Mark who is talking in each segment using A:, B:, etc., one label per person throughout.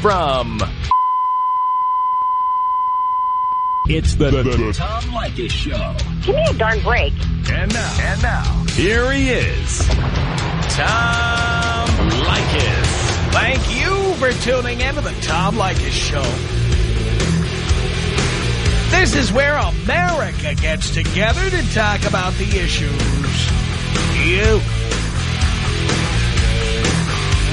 A: from... It's the, the, the Tom Leykis Show.
B: Give me a darn break.
A: And now, and now, here he is, Tom Leykis. Thank you for tuning in to the Tom Leykis Show. This is where America gets together to talk about the issues you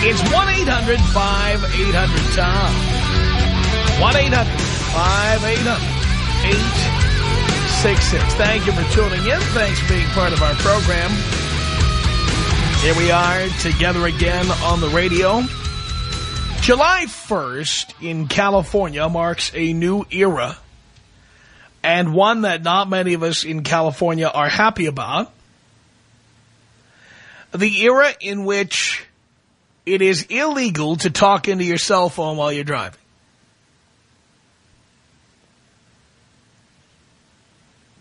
A: It's 1-800-5800-TOM. 1-800-5800-866. Thank you for tuning in. Thanks for being part of our program. Here we are together again on the radio. July 1st in California marks a new era and one that not many of us in California are happy about. The era in which it is illegal to talk into your cell phone while you're driving.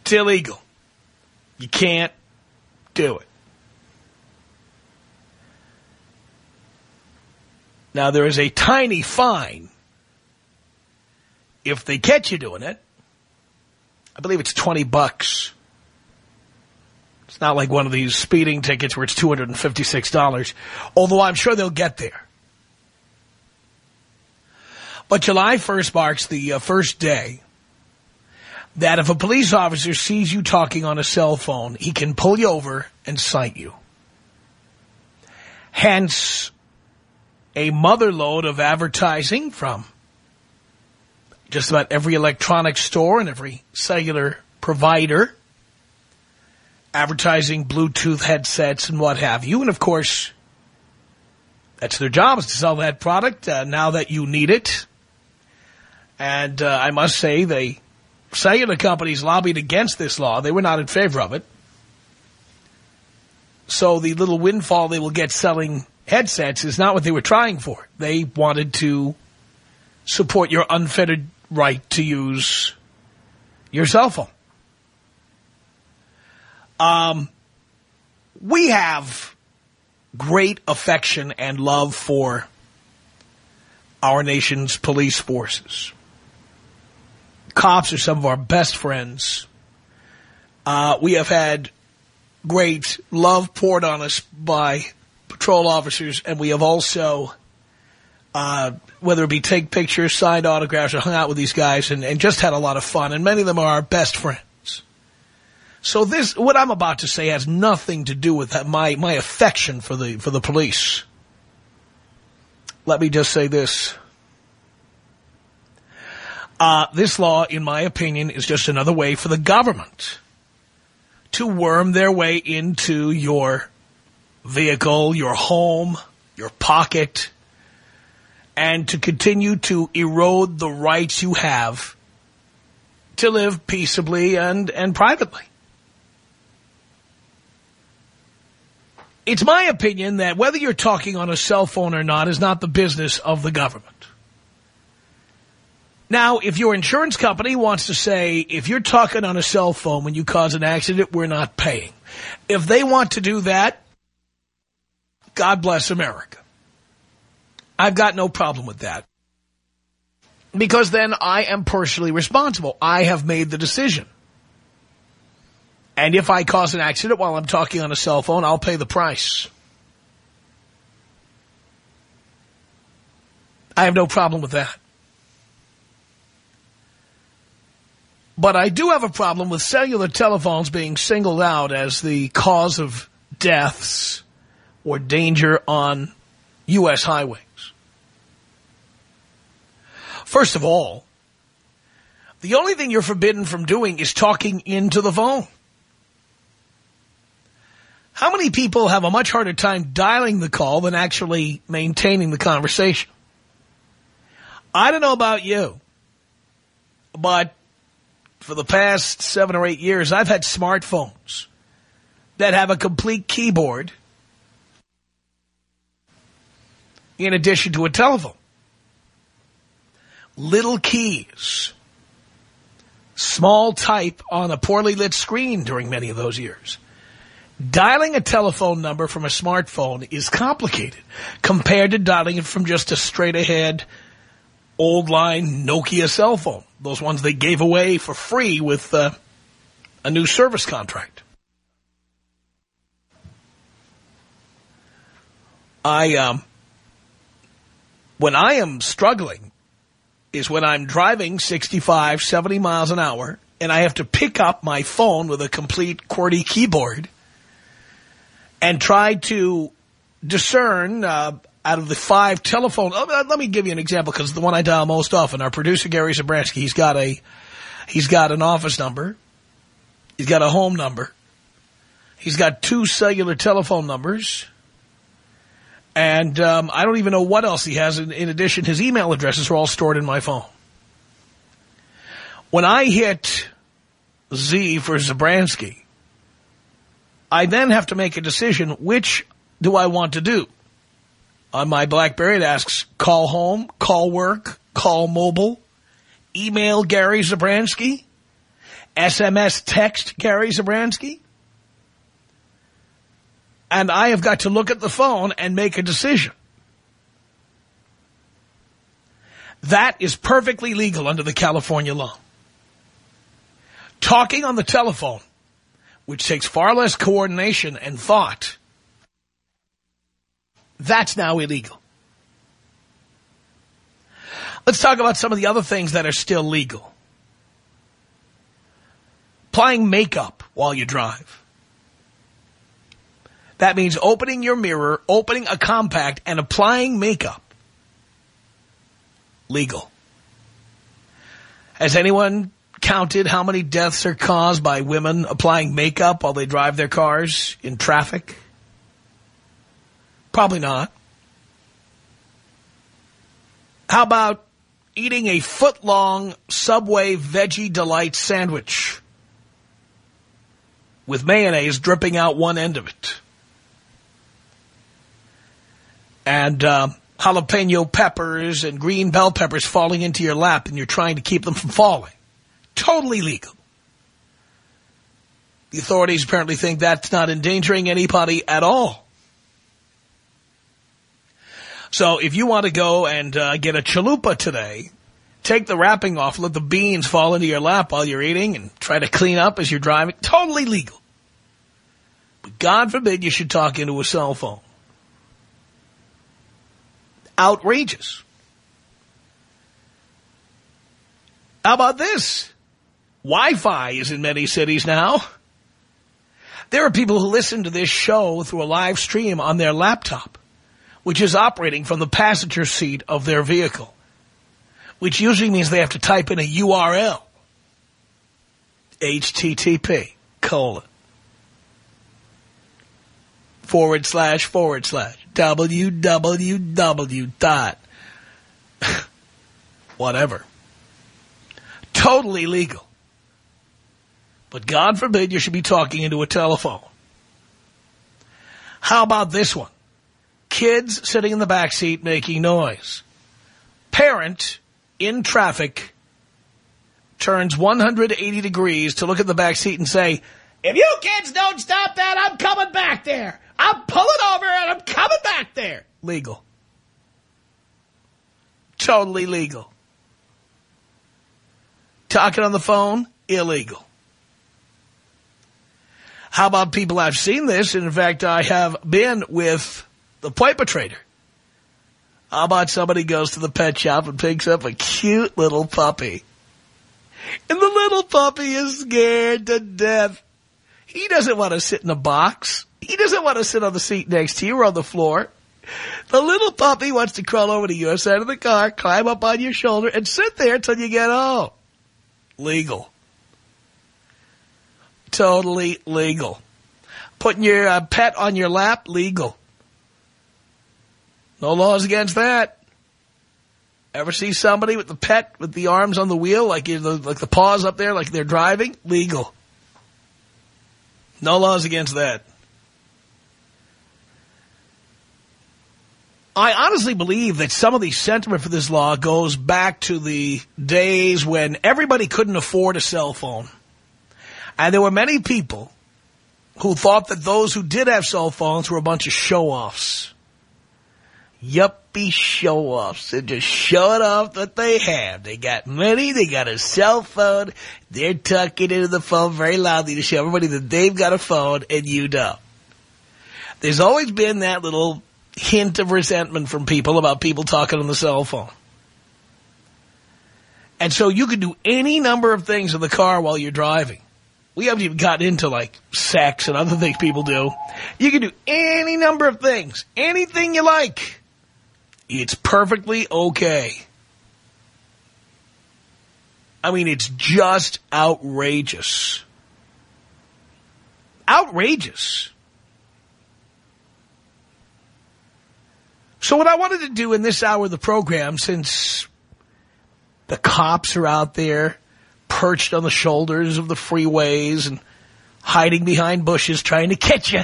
A: It's illegal. You can't do it. Now, there is a tiny fine if they catch you doing it. I believe it's 20 bucks. It's not like one of these speeding tickets where it's $256, although I'm sure they'll get there. But July 1st marks the uh, first day that if a police officer sees you talking on a cell phone, he can pull you over and cite you. Hence, a motherload of advertising from just about every electronic store and every cellular provider advertising Bluetooth headsets and what have you. And, of course, that's their job is to sell that product uh, now that you need it. And uh, I must say, the cellular companies lobbied against this law. They were not in favor of it. So the little windfall they will get selling headsets is not what they were trying for. They wanted to support your unfettered right to use your cell phone. Um, we have great affection and love for our nation's police forces. Cops are some of our best friends. Uh, we have had great love poured on us by patrol officers, and we have also, uh, whether it be take pictures, signed autographs, or hung out with these guys and, and just had a lot of fun, and many of them are our best friends. So this, what I'm about to say has nothing to do with my, my affection for the, for the police. Let me just say this. Uh, this law, in my opinion, is just another way for the government to worm their way into your vehicle, your home, your pocket, and to continue to erode the rights you have to live peaceably and, and privately. It's my opinion that whether you're talking on a cell phone or not is not the business of the government. Now, if your insurance company wants to say, if you're talking on a cell phone when you cause an accident, we're not paying. If they want to do that, God bless America. I've got no problem with that. Because then I am personally responsible. I have made the decision. And if I cause an accident while I'm talking on a cell phone, I'll pay the price. I have no problem with that. But I do have a problem with cellular telephones being singled out as the cause of deaths or danger on U.S. highways. First of all, the only thing you're forbidden from doing is talking into the phone. How many people have a much harder time dialing the call than actually maintaining the conversation? I don't know about you, but for the past seven or eight years, I've had smartphones that have a complete keyboard in addition to a telephone. Little keys. Small type on a poorly lit screen during many of those years. Dialing a telephone number from a smartphone is complicated compared to dialing it from just a straight ahead old line Nokia cell phone. Those ones they gave away for free with uh, a new service contract. I, um, when I am struggling is when I'm driving 65, 70 miles an hour and I have to pick up my phone with a complete QWERTY keyboard and try to discern uh, out of the five telephone. Uh, let me give you an example because the one I dial most often. Our producer Gary Zabransky, he's got a he's got an office number, he's got a home number, he's got two cellular telephone numbers. And um, I don't even know what else he has. In, in addition, his email addresses are all stored in my phone. When I hit Z for Zabransky, I then have to make a decision, which do I want to do? On my BlackBerry, it asks call home, call work, call mobile, email Gary Zabransky, SMS text Gary Zabransky and I have got to look at the phone and make a decision. That is perfectly legal under the California law. Talking on the telephone, which takes far less coordination and thought, that's now illegal. Let's talk about some of the other things that are still legal. Applying makeup while you drive. That means opening your mirror, opening a compact, and applying makeup. Legal. Has anyone counted how many deaths are caused by women applying makeup while they drive their cars in traffic? Probably not. How about eating a foot-long Subway Veggie Delight sandwich with mayonnaise dripping out one end of it? and uh, jalapeno peppers and green bell peppers falling into your lap and you're trying to keep them from falling. Totally legal. The authorities apparently think that's not endangering anybody at all. So if you want to go and uh, get a chalupa today, take the wrapping off, let the beans fall into your lap while you're eating and try to clean up as you're driving. Totally legal. But God forbid you should talk into a cell phone outrageous. How about this? Wi-Fi is in many cities now. There are people who listen to this show through a live stream on their laptop, which is operating from the passenger seat of their vehicle, which usually means they have to type in a URL. HTTP, colon, forward slash, forward slash www dot whatever. Totally legal. But God forbid you should be talking into a telephone. How about this one? Kids sitting in the back seat making noise. Parent in traffic turns 180 degrees to look at the back seat and say, if you kids don't stop that, I'm coming back there. I'm pulling over and I'm coming back there. Legal. Totally legal. Talking on the phone, illegal. How about people I've seen this, and in fact I have been with the perpetrator. How about somebody goes to the pet shop and picks up a cute little puppy. And the little puppy is scared to death. He doesn't want to sit in a box. He doesn't want to sit on the seat next to you or on the floor. The little puppy wants to crawl over to your side of the car, climb up on your shoulder, and sit there until you get home. Legal. Totally legal. Putting your uh, pet on your lap, legal. No laws against that. Ever see somebody with the pet with the arms on the wheel, like you, like the paws up there, like they're driving? Legal. No laws against that. I honestly believe that some of the sentiment for this law goes back to the days when everybody couldn't afford a cell phone. And there were many people who thought that those who did have cell phones were a bunch of show-offs. Yuppie show-offs. They're just showing off what they have. They got money, they got a cell phone, they're talking into the phone very loudly to show everybody that they've got a phone and you don't. There's always been that little hint of resentment from people about people talking on the cell phone. And so you can do any number of things in the car while you're driving. We haven't even gotten into like sex and other things people do. You can do any number of things. Anything you like. It's perfectly okay. I mean, it's just outrageous. Outrageous. So what I wanted to do in this hour of the program, since the cops are out there perched on the shoulders of the freeways and hiding behind bushes trying to catch you,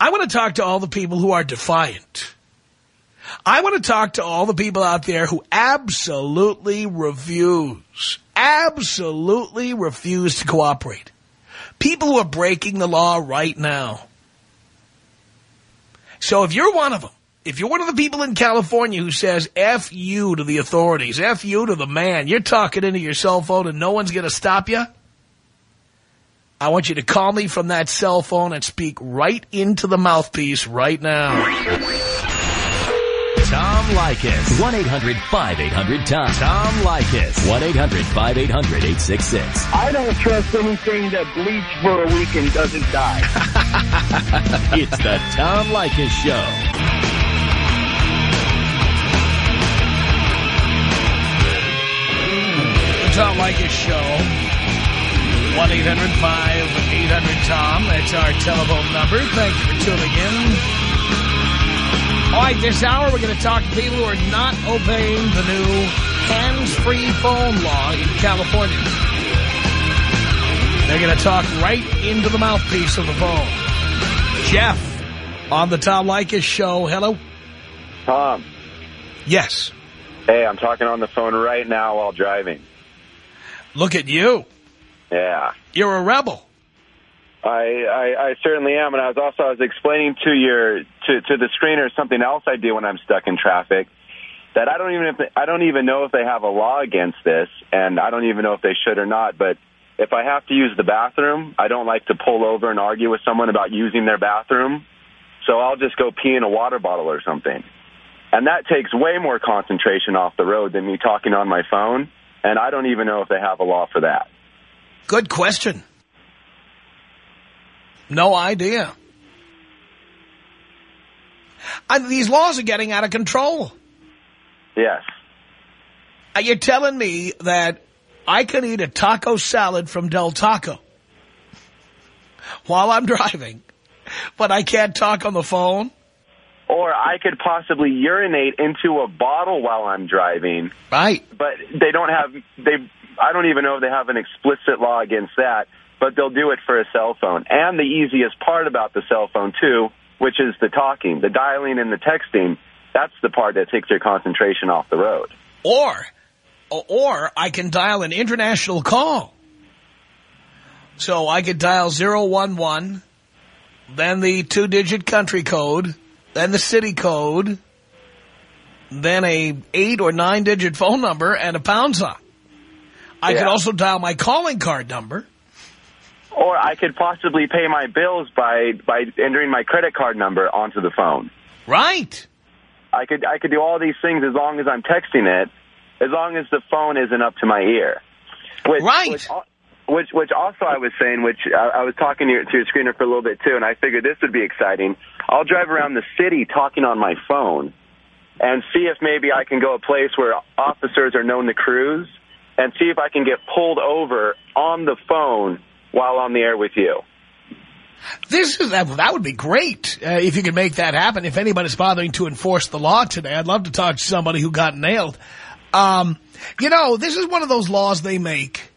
A: I want to talk to all the people who are defiant. I want to talk to all the people out there who absolutely refuse, absolutely refuse to cooperate. People who are breaking the law right now. So if you're one of them, if you're one of the people in California who says F you to the authorities, F you to the man, you're talking into your cell phone and no one's going to stop you, I want you to call me from that cell phone and speak right into the mouthpiece right now.
B: Tom Leykis. 1-800-5800-TOM. Tom Leykis. 1-800-5800-866.
C: I don't trust anything that bleeds for a week and doesn't die.
B: it's the Tom Leykis Show.
A: Tom Leykis Show. 1-800-5800-TOM. That's our telephone number. Thank you for tuning in. All right, this hour we're going to talk to people who are not obeying the new hands-free phone law in California. They're going to talk right into the mouthpiece of the phone. Jeff, on the Tom Leykis show. Hello?
D: Tom.
A: Yes.
D: Hey, I'm talking on the phone right now while driving.
A: Look at you.
D: Yeah.
A: You're a rebel.
D: I, I, I certainly am, and I was also I was explaining to your to to the screener something else I do when I'm stuck in traffic. That I don't even if they, I don't even know if they have a law against this, and I don't even know if they should or not. But if I have to use the bathroom, I don't like to pull over and argue with someone about using their bathroom. So I'll just go pee in a water bottle or something. And that takes way more concentration off the road than me talking on my phone. And I don't even know if they have a law for that.
A: Good question. No idea. And these laws are getting out of control.
D: Yes.
A: Are you telling me that I can eat a taco salad from Del Taco while I'm driving, but I can't talk on the phone?
D: Or I could possibly urinate into a bottle while I'm driving.
A: Right.
D: But they don't have, they. I don't even know if they have an explicit law against that but they'll do it for a cell phone. And the easiest part about the cell phone, too, which is the talking, the dialing and the texting, that's the part that takes your concentration off the road.
A: Or, or I can dial an international call. So I could dial 011, then the two-digit country code, then the city code, then a eight or nine-digit phone number and a pound sign. I yeah. could also dial my calling card number.
D: Or I could possibly pay my bills by by entering my credit card number onto the phone.
A: Right.
D: I could I could do all these things as long as I'm texting it, as long as the phone isn't up to my ear.
A: Which, right.
D: Which, which, which also I was saying, which I, I was talking to your, to your screener for a little bit too, and I figured this would be exciting. I'll drive around the city talking on my phone and see if maybe I can go a place where officers are known to cruise and see if I can get pulled over on the phone while on the air with you.
A: This is that, would be great uh, if you could make that happen. If anybody's bothering to enforce the law today, I'd love to talk to somebody who got nailed. Um, you know, this is one of those laws they make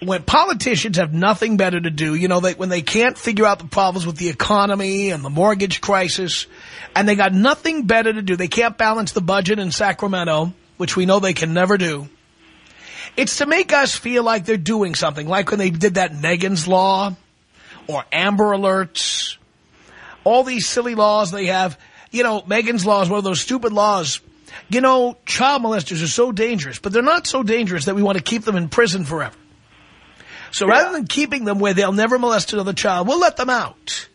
A: when politicians have nothing better to do. You know, they, when they can't figure out the problems with the economy and the mortgage crisis, and they got nothing better to do. They can't balance the budget in Sacramento, which we know they can never do. It's to make us feel like they're doing something, like when they did that Megan's Law or Amber Alerts, all these silly laws they have. You know, Megan's Law is one of those stupid laws. You know, child molesters are so dangerous, but they're not so dangerous that we want to keep them in prison forever. So yeah. rather than keeping them where they'll never molest another child, we'll let them out.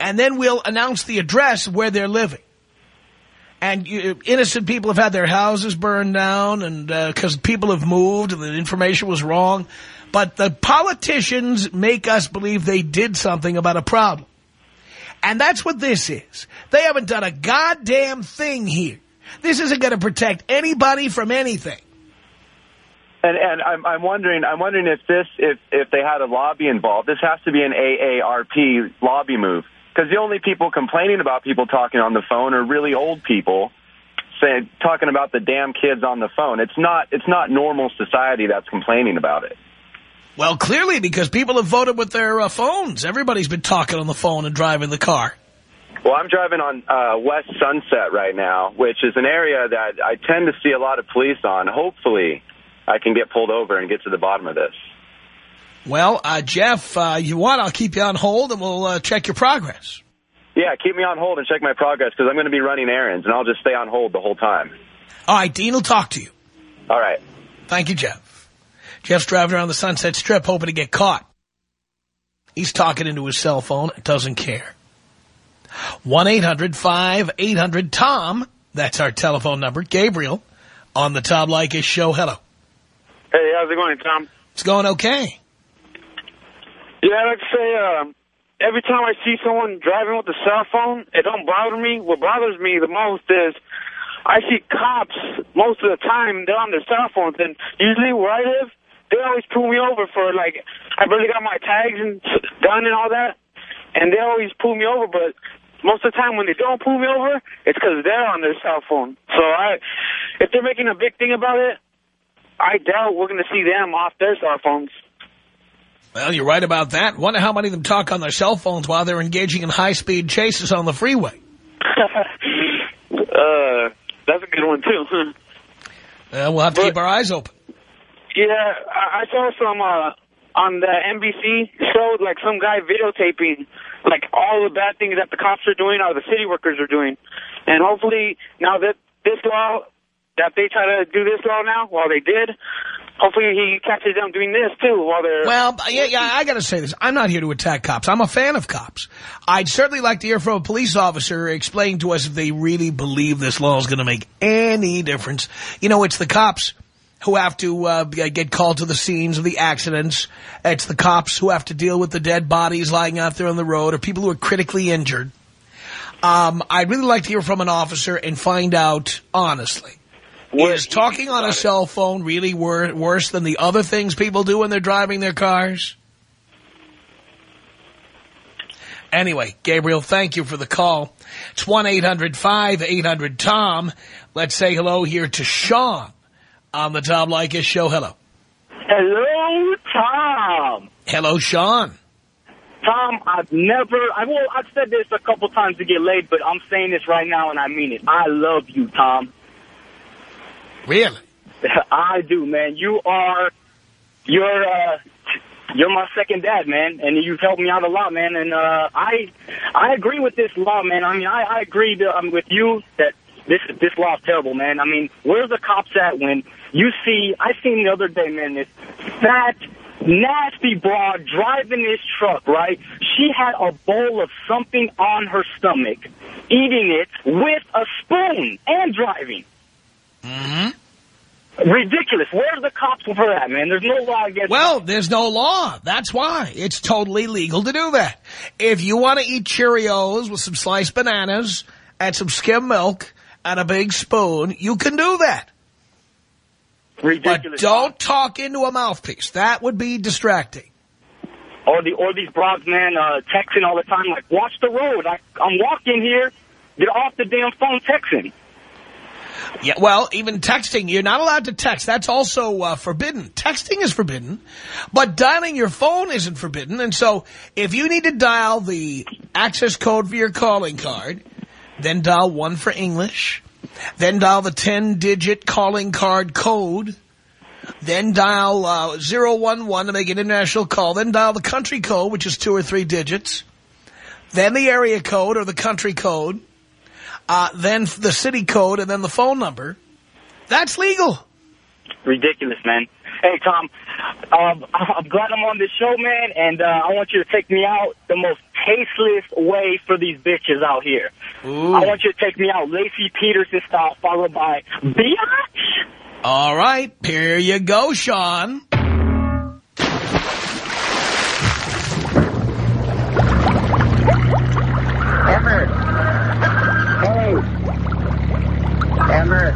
A: And then we'll announce the address where they're living. And you, innocent people have had their houses burned down and because uh, people have moved and the information was wrong. But the politicians make us believe they did something about a problem. And that's what this is. They haven't done a goddamn thing here. This isn't going to protect anybody from anything.
D: And and I'm I'm wondering I'm wondering if this if if they had a lobby involved, this has to be an AARP lobby move because the only people complaining about people talking on the phone are really old people saying talking about the damn kids on the phone. It's not it's not normal society that's complaining about it.
A: Well, clearly because people have voted with their uh, phones. Everybody's been talking on the phone and driving the car.
D: Well, I'm driving on uh, West Sunset right now, which is an area that I tend to see a lot of police on. Hopefully, I can get pulled over and get to the bottom of this.
A: Well, uh, Jeff, uh, you want, I'll keep you on hold and we'll uh, check your progress.
D: Yeah, keep me on hold and check my progress because I'm going to be running errands and I'll just stay on hold the whole time.
A: All right, Dean will talk to you.
D: All right.
A: Thank you, Jeff. Jeff's driving around the Sunset Strip hoping to get caught. He's talking into his cell phone, doesn't care. 1-800-5800-TOM. That's our telephone number. Gabriel on the Tom Leykis show. Hello.
E: Hey, how's it going, Tom?
A: It's going okay.
E: Yeah, I'd say, uh, every time I see someone driving with a cell phone, it don't bother me. What bothers me the most is I see cops most of the time, they're on their cell phones, and usually where I live, they always pull me over for, like, I barely got my tags and gun and all that, and they always pull me over, but most of the time when they don't pull me over, it's because they're on their cell phone. So I, if they're making a big thing about it, I doubt we're going to see them off their cell phones.
A: Well, you're right about that. Wonder how many of them talk on their cell phones while they're engaging in high-speed chases on the freeway.
E: uh, that's a good one, too.
A: uh, we'll have to but, keep our eyes open.
E: Yeah, I saw some uh, on the NBC show, like some guy videotaping, like all the bad things that the cops are doing or the city workers are doing. And hopefully now that this law, that they try to do this law now, while they did, hopefully he catches them doing this, too, while they're...
A: Well, yeah, yeah, I got to say this. I'm not here to attack cops. I'm a fan of cops. I'd certainly like to hear from a police officer explain to us if they really believe this law is going to make any difference. You know, it's the cops who have to uh, get called to the scenes of the accidents. It's the cops who have to deal with the dead bodies lying out there on the road or people who are critically injured. Um, I'd really like to hear from an officer and find out, honestly, is talking on a cell phone really wor worse than the other things people do when they're driving their cars? Anyway, Gabriel, thank you for the call. It's 1-800-5800-TOM. Let's say hello here to Sean on the Tom Leykis show. Hello.
F: Hello, Tom.
A: Hello, Sean.
F: Tom, I've never, I will, I've said this a couple times to get laid, but I'm saying this right now and I mean it. I love you, Tom.
A: Really?
F: I do, man. You are, you're, uh, you're my second dad, man, and you've helped me out a lot, man. And uh, I, I agree with this law, man. I mean, I, I agree to, um, with you that this this law is terrible, man. I mean, where's the cops at when you see, I seen the other day, man, this fat, nasty broad driving this truck, right? She had a bowl of something on her stomach, eating it with a spoon and driving.
A: Mm-hmm.
F: Ridiculous. Where's the cops for that, man? There's no law against
A: Well, there's no law. That's why. It's totally legal to do that. If you want to eat Cheerios with some sliced bananas and some skim milk and a big spoon, you can do that.
F: Ridiculous.
A: But don't talk into a mouthpiece. That would be distracting.
F: or the or these broads, man, uh, texting all the time. Like, watch the road. I, I'm walking here. Get off the damn phone texting.
A: Yeah, well, even texting, you're not allowed to text. That's also uh, forbidden. Texting is forbidden, but dialing your phone isn't forbidden. And so if you need to dial the access code for your calling card, then dial 1 for English, then dial the 10-digit calling card code, then dial uh, 011 to make an international call, then dial the country code, which is two or three digits, then the area code or the country code, uh, then the city code, and then the phone number. That's legal.
F: Ridiculous, man. Hey, Tom, um, I'm glad I'm on this show, man, and uh, I want you to take me out the most tasteless way for these bitches out here.
A: Ooh.
F: I want you to take me out Laci Peterson style, followed by biatch.
A: All right, here you go, Sean.
C: Emmer. Hey. Emmer.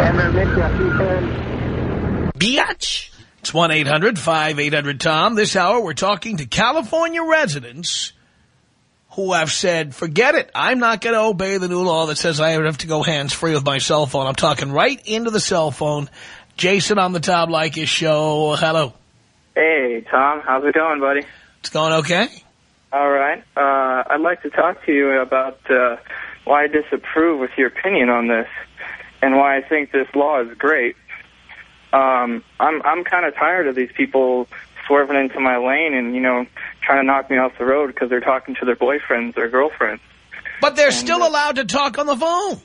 C: Emmer, miss you.
A: Biatch. It's 1-800-5800-TOM. This hour, we're talking to California residents who have said, forget it, I'm not going to obey the new law that says I have to go hands-free with my cell phone. I'm talking right into the cell phone. Jason on the Tom Leykis show. Hello.
G: Hey, Tom. How's it going, buddy?
A: It's going okay?
G: All right. Uh, I'd like to talk to you about uh, why I disapprove with your opinion on this and why I think this law is great. Um, I'm I'm kind of tired of these people swerving into my lane and, you know, trying to knock me off the road because they're talking to their boyfriends or girlfriends.
A: But they're
G: And,
A: still
G: uh,
A: allowed to talk on the phone.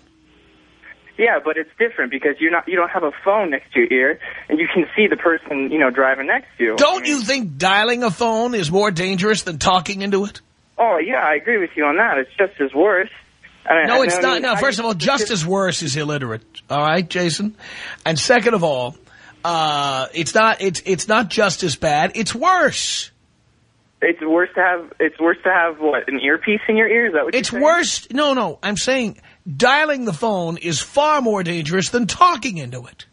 G: Yeah, but it's different because you're not you don't have a phone next to your ear and you can see the person, you know, driving next to you.
A: Don't you think dialing a phone is more dangerous than talking into it?
G: Oh, yeah, I agree with you on that. It's just as worse. I-
A: No,
G: I
A: it's
G: know-
A: not. No, first of all, just as worse is illiterate. All right, Jason? And second of all, uh, it's not, it's, it's not just as bad. It's worse.
G: It's worse to have. It's worse to have what an earpiece in your ear. Is that what
A: It's worse. No, no, I'm saying dialing the phone is far more dangerous than talking into it.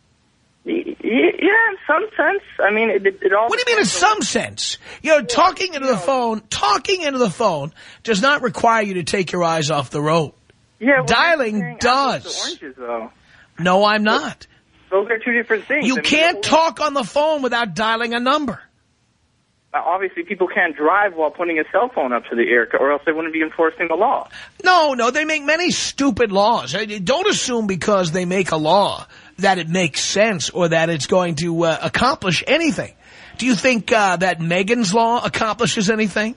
G: Yeah, in some sense. I mean, it, it, all.
A: What do you mean in some sense? You know, talking into the phone, talking into the phone does not require you to take your eyes off the road.
G: Yeah, well,
A: dialing
G: you're comparing apples
A: does.
G: Oranges, though.
A: No, I'm not.
G: Those are two different things.
A: You
G: I mean,
A: can't talk on the phone without dialing a number.
G: Obviously, people can't drive while putting a cell phone up to the ear, or else they wouldn't be enforcing the law.
A: No, no, they make many stupid laws. Don't assume because they make a law that it makes sense or that it's going to uh, accomplish anything. Do you think uh, that Megan's law accomplishes anything?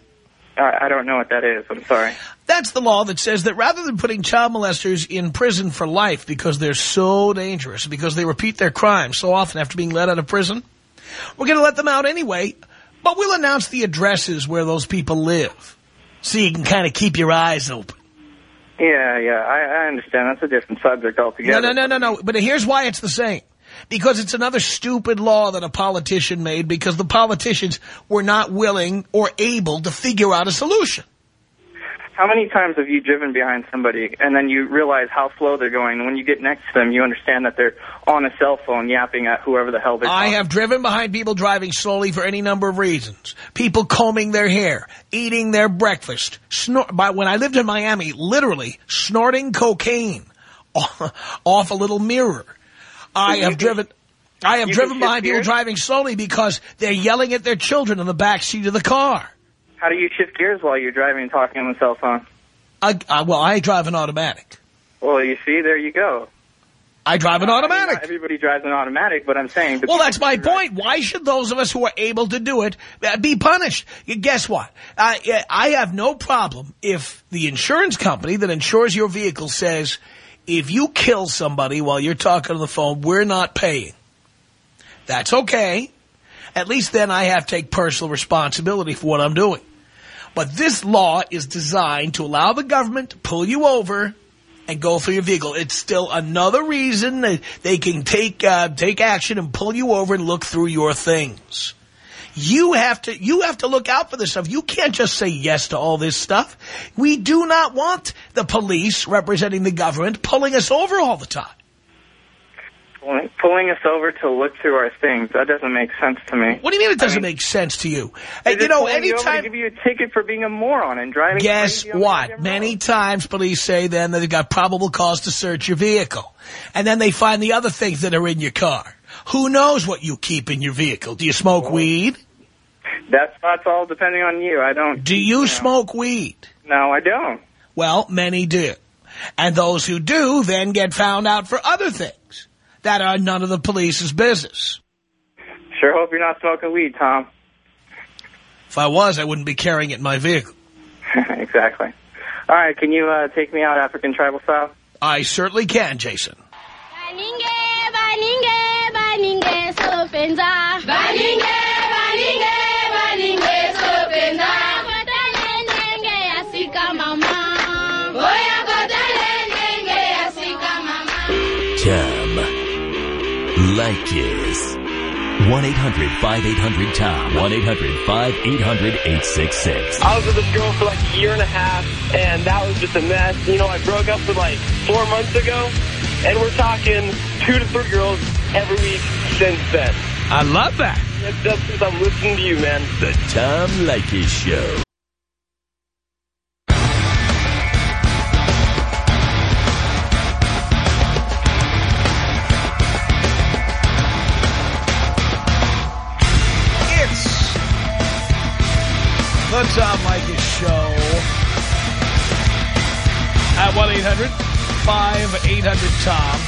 G: I, I don't know what that is. I'm sorry.
A: That's the law that says that rather than putting child molesters in prison for life because they're so dangerous, because they repeat their crimes so often after being let out of prison, we're going to let them out anyway, but we'll announce the addresses where those people live so you can kind of keep your eyes open.
G: Yeah, yeah, I, I understand. That's a different subject altogether.
A: No, no, no, no, no. But here's why it's the same. Because it's another stupid law that a politician made because the politicians were not willing or able to figure out a solution.
G: How many times have you driven behind somebody and then you realize how slow they're going, and when you get next to them, you understand that they're on a cell phone yapping at whoever the hell they're
A: I
G: talking
A: have driven behind people driving slowly for any number of reasons. People combing their hair, eating their breakfast. Snor by, when I lived in Miami, literally snorting cocaine off a little mirror. I have driven... I have
G: you
A: driven behind people driving slowly because they're yelling at their children in the back seat of the car.
G: How do you shift gears while you're driving and talking on the cell phone?
A: I, I, well, I drive an automatic.
G: Well, you see, there you go.
A: I drive an
G: I mean,
A: automatic.
G: everybody drives an automatic, but I'm saying.
A: Well, that's my point. Why should those of us who are able to do it uh, be punished? Guess what? I, I have no problem if the insurance company that insures your vehicle says, if you kill somebody while you're talking on the phone, we're not paying. That's okay. At least then I have to take personal responsibility for what I'm doing. But this law is designed to allow the government to pull you over and go through your vehicle. It's still another reason that they can take uh, take action and pull you over and look through your things. You have to you have to look out for this stuff. You can't just say yes to all this stuff. We do not want the police representing the government pulling us over all the time.
G: Pulling, pulling us over to look through our things. That doesn't make sense to me.
A: What do you mean it doesn't
G: I mean,
A: make sense to you? And, you know,
G: pulling you
A: anytime...
G: give you a ticket for being a moron and driving
A: Guess
G: crazy on the
A: what? Many
G: road.
A: times police say then that they've got probable cause to search your vehicle. And then they find the other things that are in your car. Who knows what you keep in your vehicle? Do you smoke weed?
G: That's that's all depending on you. I don't.
A: Do you smoke weed?
G: No, I don't.
A: Well, many do. And those who do then get found out for other things that are none of the police's business.
G: Sure hope you're not smoking weed, Tom.
A: If I was, I wouldn't be carrying it in my vehicle.
G: exactly. All right, can you uh, take me out African tribal style?
A: I certainly can, Jason.
H: Baninge, baninge, baninge, sopenza.
B: Tom Leykis. 1-800-5800-TOM. 1-800-5800-866.
E: I was with this girl for like a year and a half, and that was just a mess. You know, I broke up with like four months ago, and we're talking two to three girls every week since then.
A: I love that.
E: That's, that's since I'm listening to you, man.
B: The Tom Leykis Show.
A: 800-5800-TOM.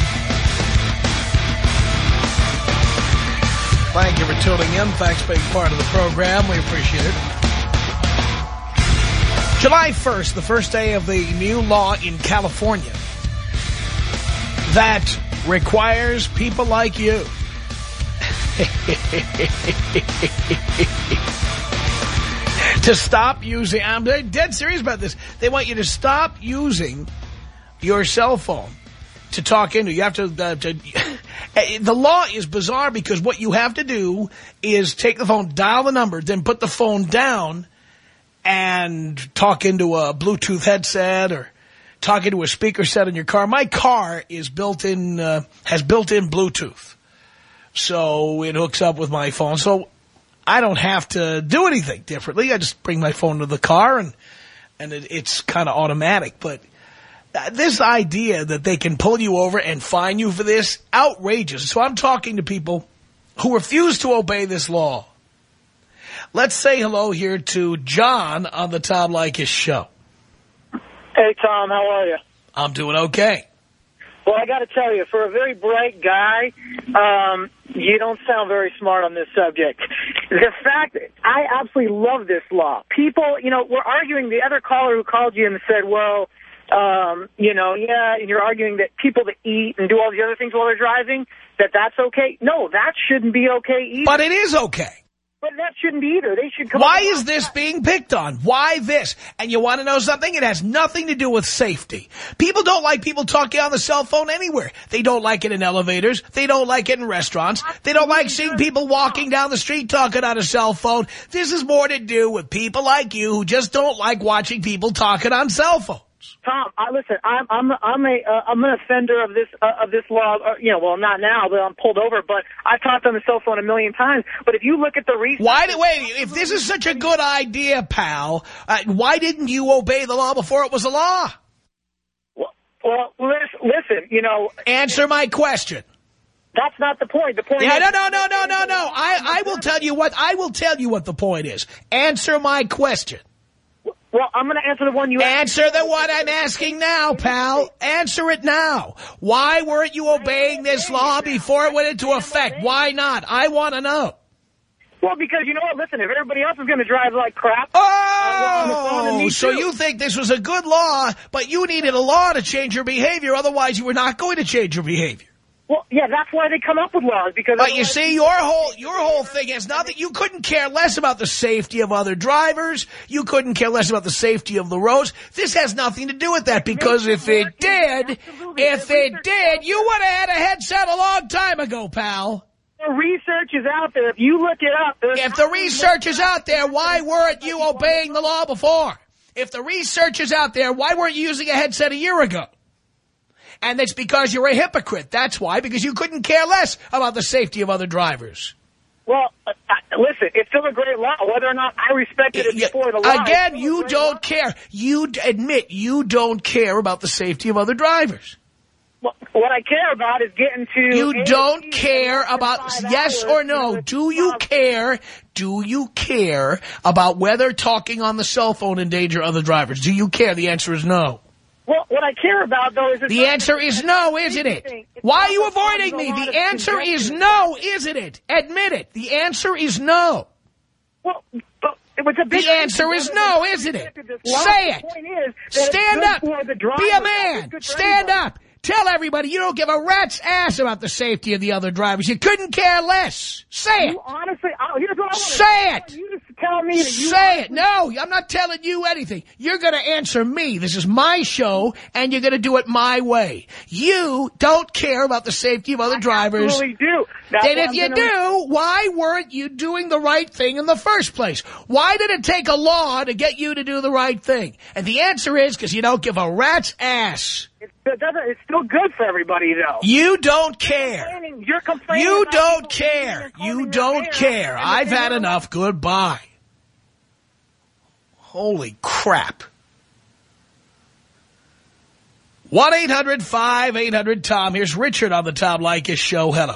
A: Thank you for tuning in. Thanks for being part of the program. We appreciate it. July 1st, the first day of the new law in California that requires people like you to stop using, I'm dead serious about this, they want you to stop using your cell phone to talk into. You have to, uh, to the law is bizarre because what you have to do is take the phone, dial the number, then put the phone down and talk into a Bluetooth headset or talk into a speaker set in your car. My car is built in, uh, has built-in Bluetooth. So it hooks up with my phone. So I don't have to do anything differently. I just bring my phone to the car and, and it, it's kind of automatic. But this idea that they can pull you over and fine you for this, outrageous. So I'm talking to people who refuse to obey this law. Let's say hello here to John on the Tom Leykis show.
F: Hey, Tom, how are you?
A: I'm doing okay.
F: Well, I got to tell you, for a very bright guy, um, you don't sound very smart on this subject. The fact, I absolutely love this law. People, you know, we're arguing, the other caller who called you and said, well, um, you know, yeah, and you're arguing that people that eat and do all the other things while they're driving, that that's okay. No, that shouldn't be okay either.
A: But it is okay.
F: But that shouldn't be either. They should come
A: Why is this being picked on? Why this? And you want to know something? It has nothing to do with safety. People don't like people talking on the cell phone anywhere. They don't like it in elevators. They don't like it in restaurants. They don't like seeing people walking down the street talking on a cell phone. This is more to do with people like you who just don't like watching people talking on cell phones.
F: Tom, I, listen, I'm I'm I'm a uh, I'm an offender of this uh, of this law. Uh, you know, well, not now, but I'm pulled over. But I've talked on the cell phone a million times. But if you look at the research,
A: Why did wait? If this is such a good idea, pal, uh, why didn't you obey the law before it was a law?
F: well, well, listen, listen, you know,
A: Answer my question.
F: that's not the point. The point.
A: Yeah,
F: is,
A: no, no, no, no, no, no. I, I will tell you what. I will tell you what the point is. Answer my question.
F: Well, I'm going to answer the one you asked.
A: Answer the one I'm asking now, pal. Answer it now. Why weren't you obeying this law before it went into effect? Why not? I want to know.
F: Well, because you know what? Listen, if everybody else is going to drive like crap, oh! on the phone and
A: Oh, so you think this was a good law, but you needed a law to change your behavior. Otherwise, you were not going to change your behavior.
F: Well, yeah, that's why they come up with laws because.
A: But you see, your whole your whole thing has nothing. You couldn't care less about the safety of other drivers. You couldn't care less about the safety of the roads. This has nothing to do with that because if it did, if it did, you would have had a headset a long time ago, pal.
F: the research is out there. If you look it up,
A: If the research is out there, why weren't you obeying the law before? If the research is out there, why weren't you using a headset a year ago? And it's because you're a hypocrite. That's why, because you couldn't care less about the safety of other drivers.
F: Well, uh, uh, listen, it's still a great law. Whether or not I respected it before the law.
A: Again, you don't
F: law.
A: care. You admit you don't care about the safety of other drivers.
F: What what I care about is getting to.
A: You don't care about, yes or no, do you care, do you care about whether talking on the cell phone endanger other drivers? Do you care? The answer is no.
F: Well, what I care about though is
A: The answer is no, isn't it? Why are you avoiding me?
F: of a lot
A: The answer is no, isn't it? Admit it. The answer is no.
F: Well, but it was a big
A: The answer is no, isn't it? Say it.
F: The point is
A: Stand up. Be a man. Stand up. Tell everybody you don't give a rat's ass about the safety of the other drivers. You couldn't care less. Say it.
F: You honestly, here's what I want to
A: Say it.
F: You just tell me that you
A: Say it. No, I'm not telling you anything. You're going to answer me. This is my show, and you're going to do it my way. You don't care about the safety of other drivers.
F: absolutely do. That's
A: Then if
F: I'm
A: you do, why weren't you doing the right thing in the first place? Why did it take a law to get you to do the right thing? And the answer is because you don't give a rat's ass.
F: It doesn't. It's still good for everybody though.
A: You don't care.
F: Complaining- You're complaining.
A: You don't care. You don't care. I've had
F: don't-
A: enough. Goodbye. Holy crap. 1-800-5800-TOM. Here's Richard on the Tom Leykis show. Hello.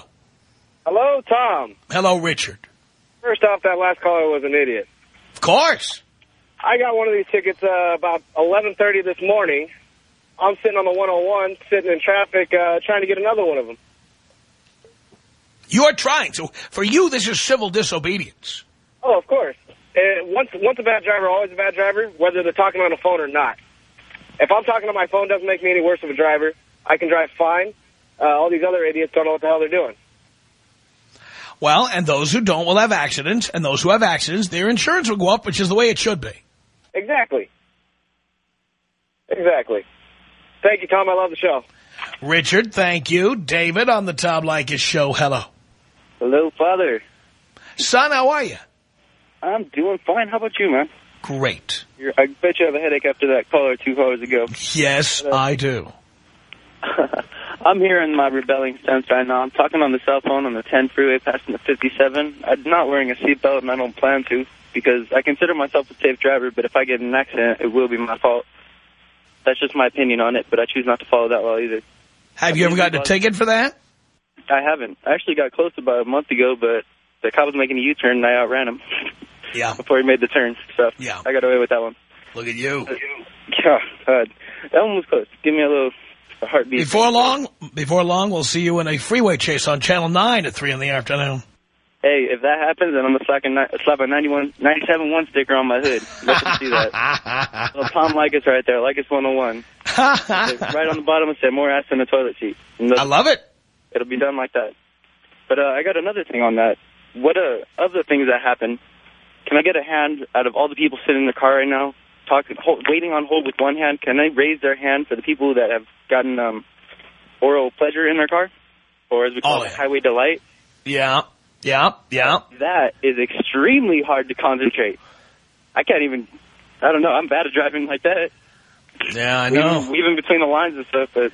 E: Hello, Tom.
A: Hello, Richard.
E: First off, that last caller was an idiot.
A: Of course.
E: I got one of these tickets uh, about 11:30 this morning. I'm sitting on the 101, sitting in traffic, uh, trying to get another one of them.
A: You're trying. So for you, this is civil disobedience.
E: Oh, of course. And once once a bad driver, always a bad driver, whether they're talking on the phone or not. If I'm talking on my phone, doesn't make me any worse of a driver. I can drive fine. Uh, all these other idiots don't know what the hell they're doing.
A: Well, and those who don't will have accidents, and those who have accidents, their insurance will go up, which is the way it should be.
E: Exactly. Exactly. Thank you, Tom. I love the show.
A: Richard, thank you. David on the Tom Leykis show. Hello.
I: Hello, Father.
A: Son, how are you?
I: I'm doing fine. How about you, man?
A: Great.
I: You're, I bet you have a headache after that caller two hours ago.
A: Yes, I do.
I: I'm here in my rebelling stance right now. I'm talking on the cell phone on the 10 freeway passing the 57. I'm not wearing a seatbelt, and I don't plan to because I consider myself a safe driver, but if I get in an accident, it will be my fault. That's just my opinion on it, but I choose not to follow that law either.
A: Have you ever gotten a ticket for that?
I: I haven't. I actually got close about a month ago, but the cop was making a U-turn, and I outran him
A: Yeah.
I: before he made the turn. So
A: Yeah.
I: I got away with that one.
A: Look at you.
I: Yeah, God. That one was close. Give me a little a heartbeat.
A: Before long, before long, we'll see you in a freeway chase on Channel 9 at 3 in the afternoon.
I: Hey, if that happens, then I'm going to slap a, ni- slap a 91, 97 1 sticker on my hood. Let them see that. Little Tom Leykis right there, Leykis 101. right on the bottom it said more ass than a toilet seat.
A: I love it.
I: It'll be done like that. But uh, I got another thing on that. What uh, other things that happen? Can I get a hand out of all the people sitting in the car right now, talking, hold, waiting on hold with one hand? Can I raise their hand for the people that have gotten um, oral pleasure in their car, or as we call
A: Oh,
I: it, highway delight?
A: Yeah, yeah, yeah.
I: That is extremely hard to concentrate. I can't even. I don't know. I'm bad at driving like that.
A: Yeah, I know.
I: Even, even between the lines and stuff, but.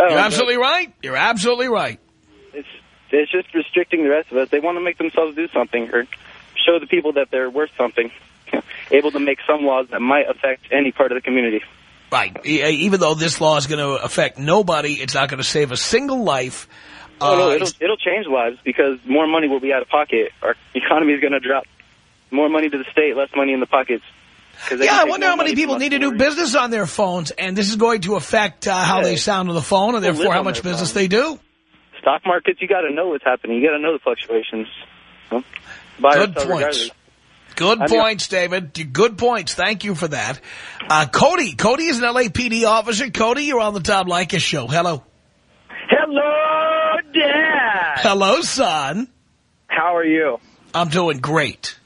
I: Oh,
A: You're
I: know.
A: absolutely right. You're absolutely right.
I: It's it's just restricting the rest of us. They want to make themselves do something or show the people that they're worth something. Able to make some laws that might affect any part of the community.
A: Right. Even though this law is going to affect nobody, it's not going to save a single life.
I: Oh, no,
A: Uh,
I: it'll, it'll change lives because more money will be out of pocket. Our economy is going to drop. More money to the state, less money in the pockets.
A: yeah, I wonder how many people need to do
I: we-
A: business on their phones, and this is going to affect uh, how
I: Yeah.
A: they sound on the phone, and therefore how much business
I: phones.
A: they do.
I: Stock markets, you got to know what's happening. You got to know the fluctuations. Huh? Buy
A: Good points.
I: regardless.
A: Good
I: I mean-
A: points, David. Good points. Thank you for that. Uh, Cody. Cody is an LAPD officer. Cody, you're on the Tom Leykis show. Hello.
F: Hello, Dad.
A: Hello, son.
F: How are you?
A: I'm doing great.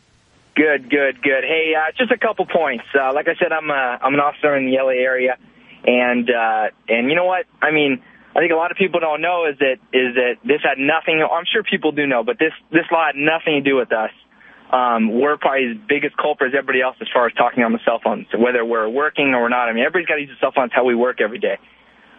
F: Good, good, good. Hey, uh, just a couple points. Uh, like I said, I'm a, I'm an officer in the LA area, and uh, and you know what? I mean, I think a lot of people don't know is that is that this had nothing. I'm sure people do know, but this this law had nothing to do with us. Um, we're probably as biggest as culprits as everybody else as far as talking on the cell phones, so whether we're working or we're not. I mean, everybody's got to use a cell phones how we work every day.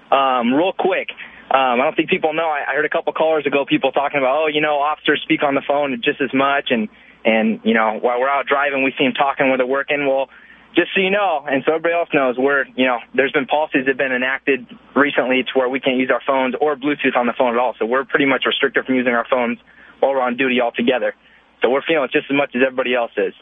J: Um, real quick, um, I don't think people know. I, I heard a couple callers ago people talking about, oh, you know, officers speak on the phone just as much, and and you know, while we're out driving, we see them talking when they're working. Well, just so you know, and so everybody else knows, we're you know, there's been policies that have been enacted recently to where we can't use our phones or Bluetooth on the phone at all. So we're pretty much restricted from using our phones while we're on duty altogether. So we're feeling it just as much as everybody else is.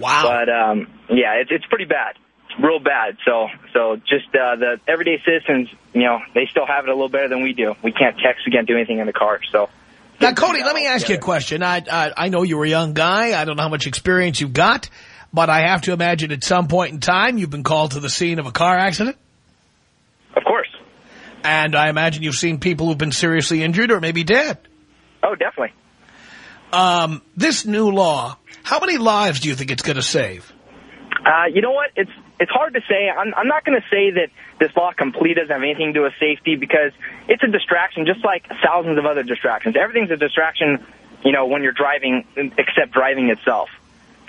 A: Wow.
J: But um, yeah, it's it's pretty bad, real bad. So so just uh, the everyday citizens, you know, they still have it a little better than we do. We can't text, we can't do anything in the car. So
A: Now, Cody, let me ask you a question. I, I I know you're a young guy. I don't know how much experience you've got, but I have to imagine at some point in time you've been called to the scene of a car accident.
J: Of course.
A: And I imagine you've seen people who've been seriously injured or maybe dead.
J: Oh, definitely.
A: Um, this new law, how many lives do you think it's going to save?
J: Uh, you know what? It's it's hard to say. I'm, I'm not going to say that this law complete doesn't have anything to do with safety because it's a distraction, just like thousands of other distractions. Everything's a distraction, you know, when you're driving, except driving itself.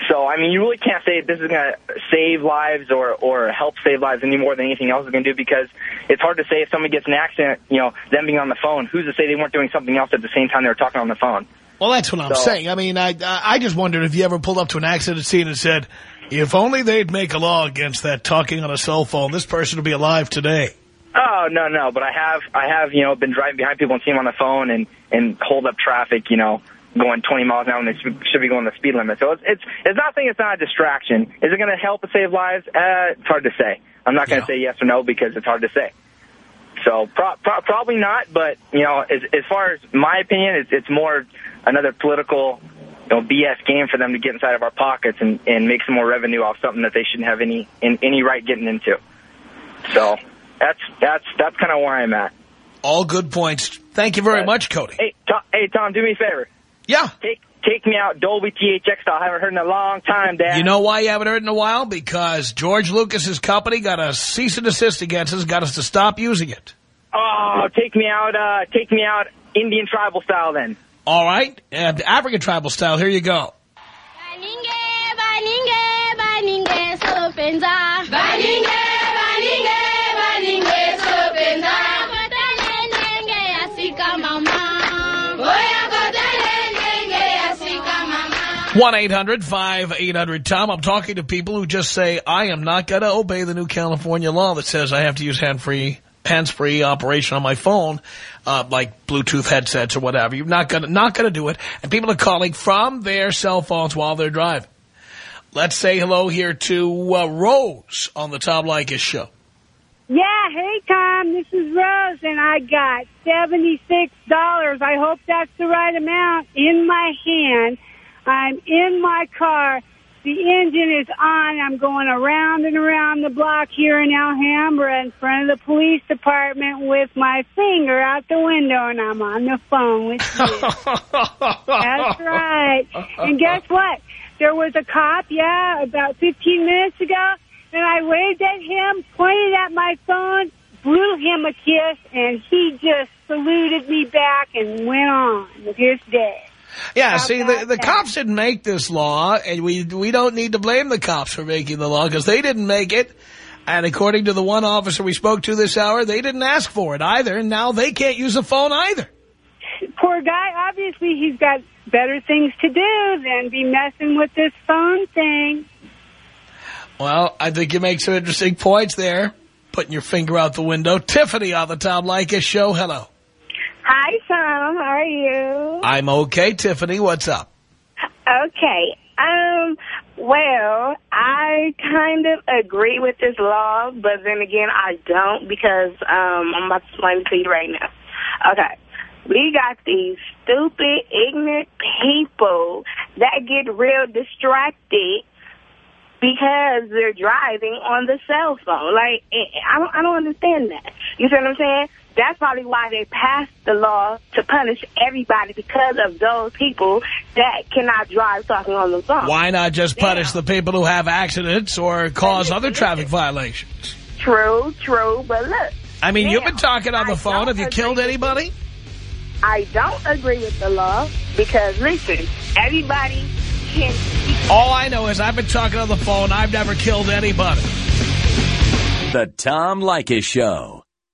J: So, I mean, you really can't say this is going to save lives or, or help save lives any more than anything else is going to do because it's hard to say if somebody gets an accident, you know, them being on the phone, who's to say they weren't doing something else at the same time they were talking on the phone?
A: Well, that's what I'm
J: So-
A: saying. I mean, I I just wondered if you ever pulled up to an accident scene and said, if only they'd make a law against that talking on a cell phone, this person would be alive today.
J: Oh no, no, but I have, I have, you know, been driving behind people and seeing them on the phone and and hold up traffic, you know, going 20 miles an hour when they should be going the speed limit. So it's it's it's not saying it's not a distraction. Is it going to help save lives? Uh, it's hard to say. I'm not going to say yes or no because it's hard to say. So pro pro probably not, but you know, as as far as my opinion, it's it's more another political. You know, BS game for them to get inside of our pockets and, and make some more revenue off something that they shouldn't have any in, any right getting into. So that's that's that's kind of where I'm at.
A: All good points. Thank you very much, Cody.
J: Hey, Tom, hey, Tom, do me a favor.
A: Yeah.
J: Take take me out Dolby THX. I haven't heard in a long time, Dad.
A: You know why you haven't heard in a while? Because George Lucas's company got a cease and desist against us, got us to stop using it.
J: Oh, take me out. Uh, take me out Indian tribal style then.
A: All right? And African tribal style, here you go.
H: Baninge, baninge, sopenza. Baninge, baninge, baninge, sopenza. Kotele nenge asika mama. Oya kotele nenge asika mama.
A: 1-800-5800-TOM. I'm talking to people who just say, I am not going to obey the new California law that says I have to use hand-free, hands-free operation on my phone, uh, like Bluetooth headsets or whatever. You're not to, not to do it. And people are calling from their cell phones while they're driving. Let's say hello here to uh, Rose on the Tom Leykis show.
K: Yeah, hey Tom, this is Rose, and I got seventy-six dollars. I hope that's the right amount in my hand. I'm in my car. The engine is on. I'm going around and around the block here in Alhambra in front of the police department with my finger out the window, and I'm on the phone with you. That's right. And guess what? There was a cop, yeah, about 15 minutes ago, and I waved at him, pointed at my phone, blew him a kiss, and he just saluted me back and went on with his day.
A: Yeah, see, the, the cops didn't make this law, and we we don't need to blame the cops for making the law, because they didn't make it. And according to the one officer we spoke to this hour, they didn't ask for it either, and now they can't use a phone either.
K: Poor guy, obviously he's got better things to do than be messing with this phone thing.
A: Well, I think you make some interesting points there, putting your finger out the window. Tiffany on the Tom Leykis show, hello.
L: Hi, Tom. How are you?
A: I'm okay, Tiffany, what's up?
L: Okay. Um. Well, I kind of agree with this law, but then again, I don't because um, I'm about to explain it to you right now. Okay. We got these stupid, ignorant people that get real distracted because they're driving on the cell phone. Like, I don't, I don't understand that. You see what I'm saying? That's probably why they passed the law to punish everybody because of those people that cannot drive talking on the phone.
A: Why not just punish the people who have accidents or cause other traffic violations?
L: True, true, but look.
A: I mean, you've been talking on the
L: I
A: phone. Have you killed anybody?
L: I don't agree with the law because, listen, everybody can...
A: All I know is I've been talking on the phone. I've never killed anybody.
B: The Tom Leykis Show.